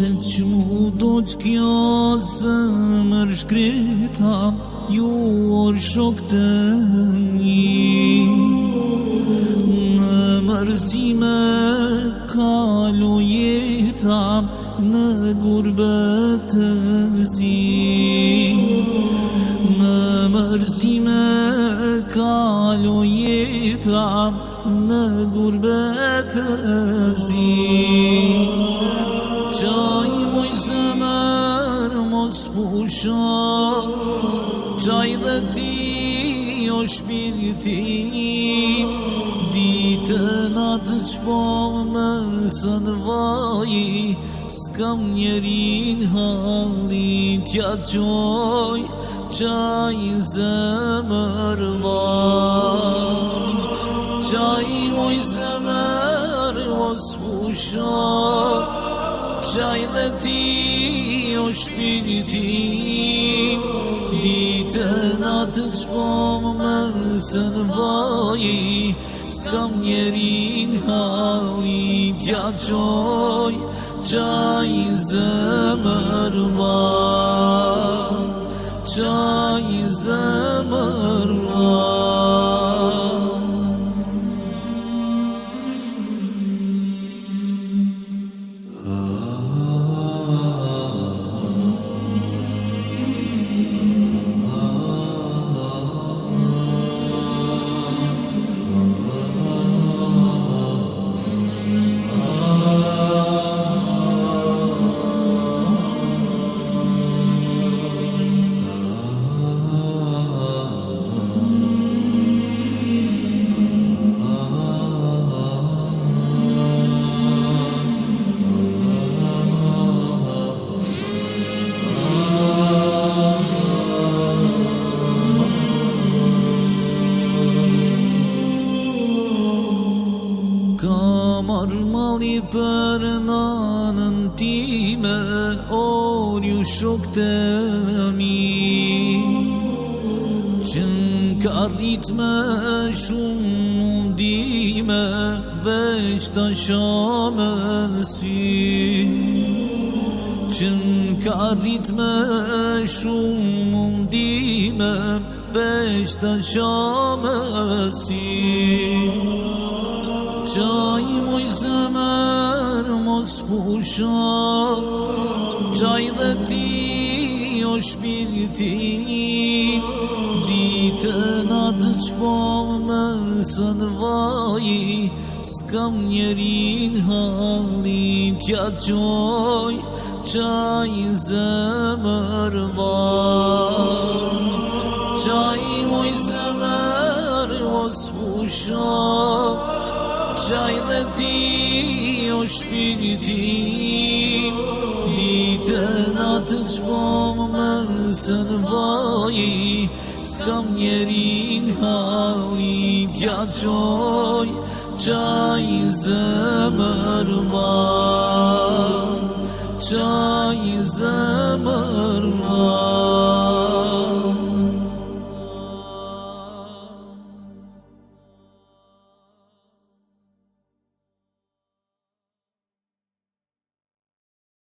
Se që do që kjo zëmër shkreta Ju orë shok të një. Në mërzime kalu jeta Në gurbet të zi. Në mërzime kalu jeta Në gurbet të zi جای مجزمر مزبوشا جای دتی و شمیرتی دیتن adç bağmen sen vay Skam yerin halin tja çoj Çaj zemër vaj. Çaj moj zemër os fushar shaj dhe ti o shpiriti Ditën atë të shpomë më së në vaji Skam njerin hali gjaqoj Qaj zemër ma Qaj zemër Kamar mali për nanën time Or ju shok të mi Që ka rrit me shumë mundime Veç të shamë si Që ka rrit me shumë mundime Veç të shamë si Qaj moj zemër mos pusha Qaj dhe ti o shpirti Ditën atë që po mërsën vaji S'kam njerin halin tja Qaj dhe ti o shpirti Ditën atë që po më mësën vaji S'kam njerin hali tja qoj Qaj